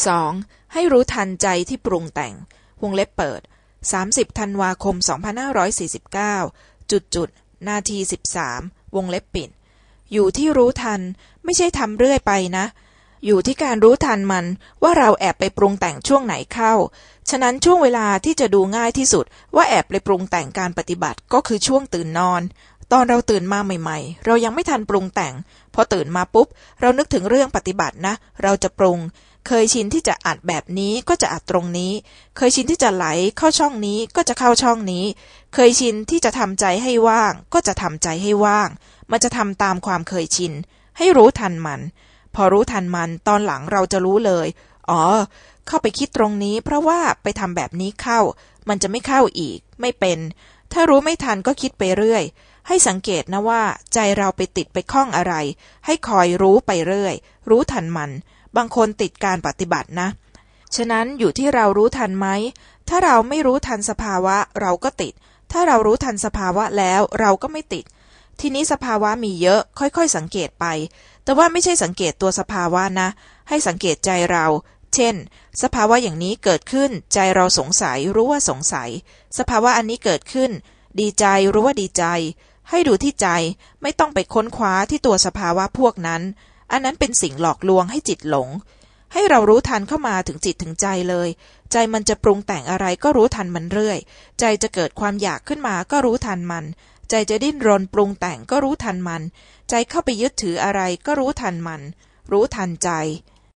2. ให้รู้ทันใจที่ปรุงแต่ง วงเล็บเปิด 30 ธันวาคม 2549 จุดจุด นาที 13 วงเล็บปิด อยู่ที่รู้ทัน ไม่ใช่ทำเรื่อยไปนะ อยู่ที่การรู้ทันมันว่าเราแอบไปปรุงแต่งช่วงไหนเข้า ฉะนั้นช่วงเวลาที่จะดูง่ายที่สุดว่าแอบไปปรุงแต่งการปฏิบัติก็คือช่วงตื่นนอน ตอนเราตื่นมาใหม่ ๆ เรายังไม่ทันปรุงแต่ง พอตื่นมาปุ๊บ เรานึกถึงเรื่องปฏิบัตินะ เราจะปรุง เคยชินที่จะอัดแบบนี้ก็จะอัดตรงนี้ เคยชินที่จะไหลเข้าช่องนี้ก็จะเข้าช่องนี้ เคยชินที่จะทำใจให้ว่าง ก็จะทำใจให้ว่าง มันจะทำตามความเคยชิน ให้รู้ทันมัน พอรู้ทันมันตอนหลังเราจะรู้เลย อ๋อ เข้าไปคิดตรงนี้ เพราะว่าไปทำแบบนี้เข้า มันจะไม่เข้าอีก ไม่เป็น ถ้ารู้ไม่ทันก็คิดไปเรื่อย ให้สังเกตนะว่าใจเราไปติดไปคล้องอะไร ให้คอยรู้ไปเรื่อย รู้ทันมัน บางคนติดการปฏิบัตินะ ฉะนั้นอยู่ที่เรารู้ทันไหม ถ้าเราไม่รู้ทันสภาวะเราก็ติด ถ้าเรารู้ทันสภาวะแล้วเราก็ไม่ติด ทีนี้สภาวะมีเยอะ ค่อยๆ สังเกตไป แต่ว่าไม่ใช่สังเกตตัวสภาวะนะ ให้สังเกตใจเรา เช่น สภาวะอย่างนี้เกิดขึ้น ใจเราสงสัยรู้ว่าสงสัย สภาวะอันนี้เกิดขึ้น ดีใจรู้ว่าดีใจ ให้ดูที่ใจไม่ต้องไปค้นคว้าที่ตัวสภาวะพวกนั้น อันนั้นเป็นสิ่งหลอกลวงให้จิตหลง ให้เรารู้ทันเข้ามาถึงจิตถึงใจเลย ใจมันจะปรุงแต่งอะไรก็รู้ทันมันเรื่อย ใจจะเกิดความอยากขึ้นมาก็รู้ทันมันใจจะดิ้นรนปรุงแต่งก็รู้ทันมัน ใจเข้าไปยึดถืออะไรก็รู้ทันมัน รู้ทันใจ